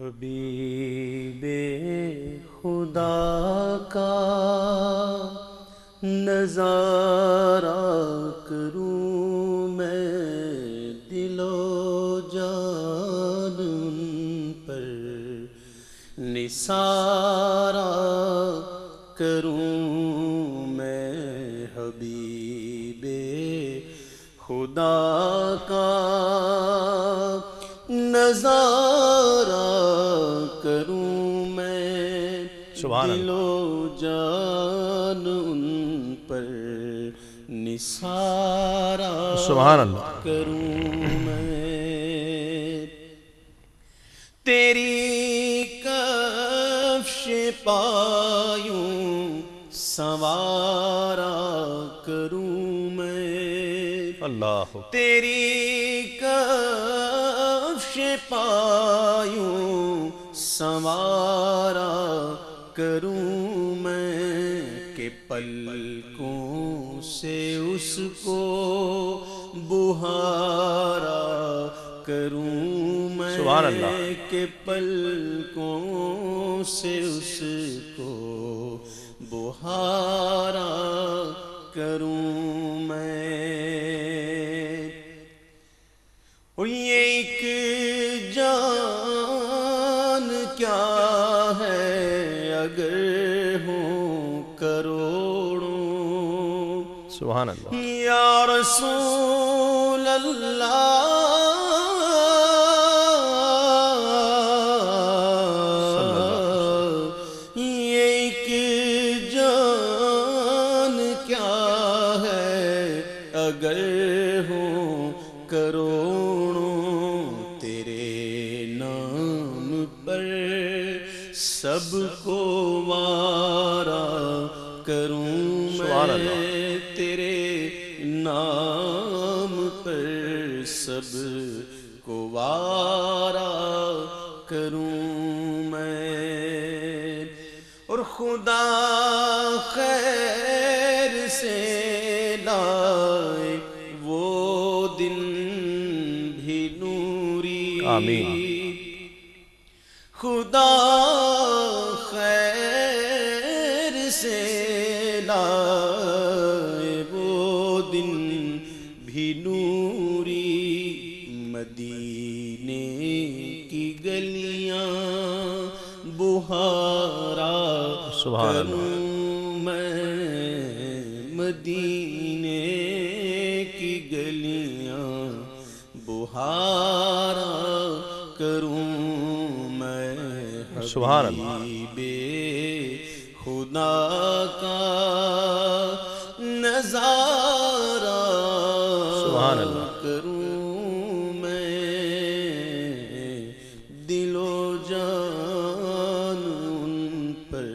حبیب خدا کا نظارہ کروں میں دل و جان ان پر نثارہ کروں میں حبیب خدا کا نظارہ کروں میں سبحان دل و جان ان پر نثارہ سبحان اللہ۔ کروں میں۔ تیری کفش پایوں سوارا کروں میں۔ اللہ۔ تیری کفش پایوں سوارا کروں میں کہ پلکوں سے اس کو بہارا کروں میں سبحان اللہ۔ کہ پلکوں سے اس کو بہارا کروں میں کیا ہے اگر ہوں کروڑوں؟ سبحان اللہ۔ یا رسول اللہ یہ ایک جان کیا ہے اگر ہوں کروڑوں؟ سب کو مارا کروں میں تیرے نام پر سب کو وارا کروں میں۔ اور خدا خیر سے لائے وہ دن بھی نوری۔ آمین۔ خدا سے لائے وہ دن بھی نوری مدینے کی گلیاں بہارا سبحان اللہ کروں میں مدینے کی گلیاں بہارا کروں میں سبحان اللہ۔ خدا کا نظارہ سبحان اللہ۔ کروں میں دل و جان ان پر